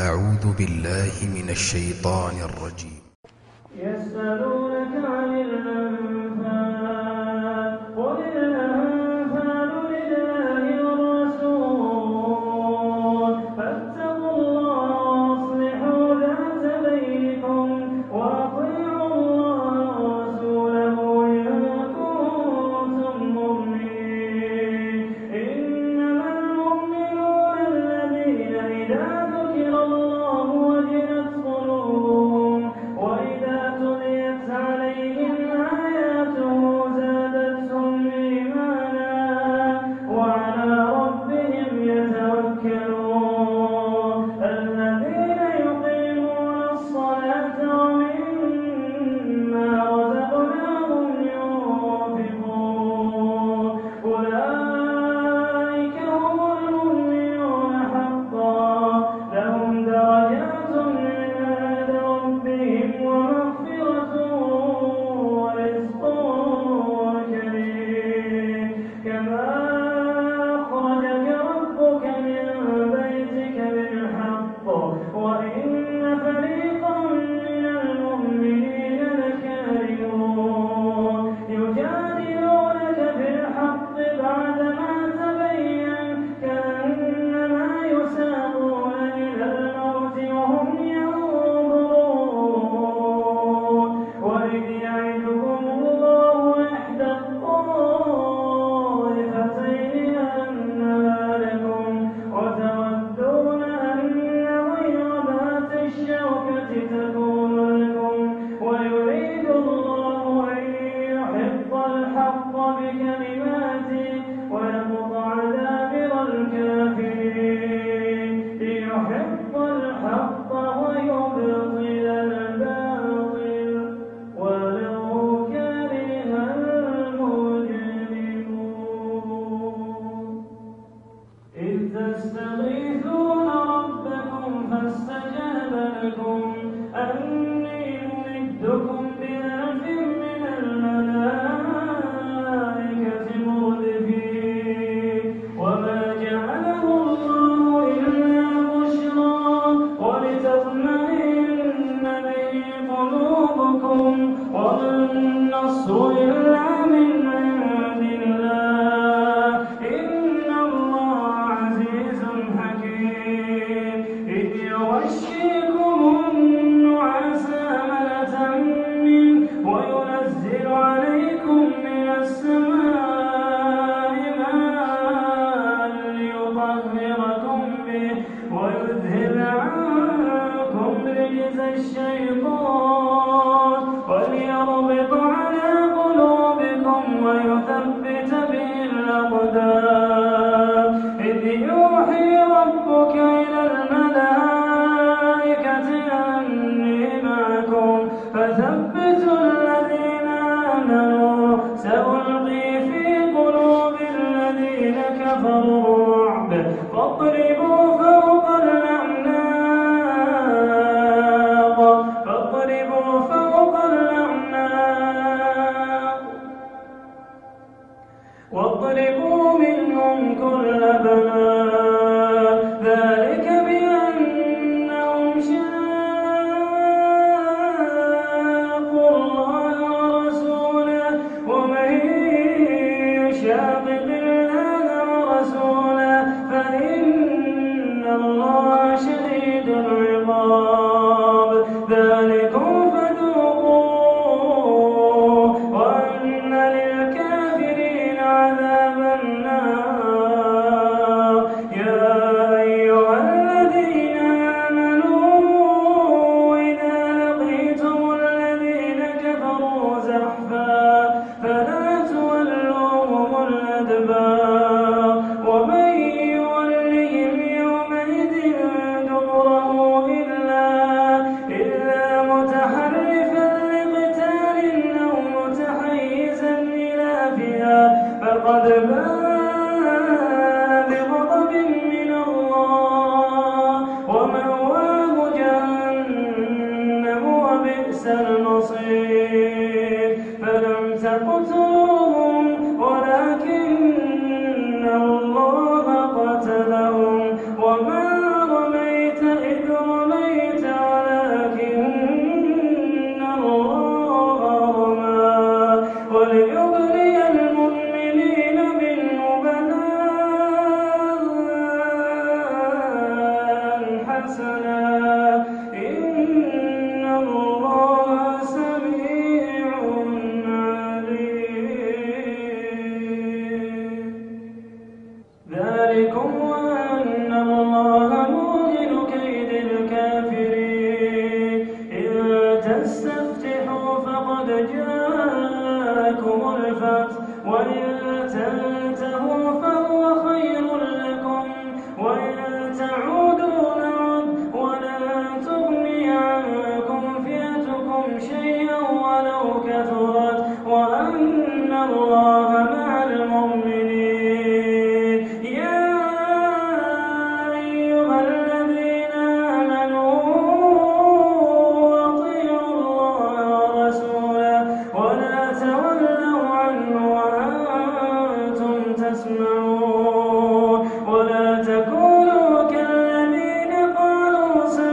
أعوذ بالله من الشيطان الرجيم. يسألونك عن الأنفال قل الأنفال لله والرسول. فاتقوا الله واصلحوا ذات بينكم وأطيعوا الله ورسوله إن كنتم مؤمنين. إنما المؤمنون الذين إذا سألقي في قلوب الذين كفروا الرعب. فاضربوا وبئس المصير. فلم تقتل was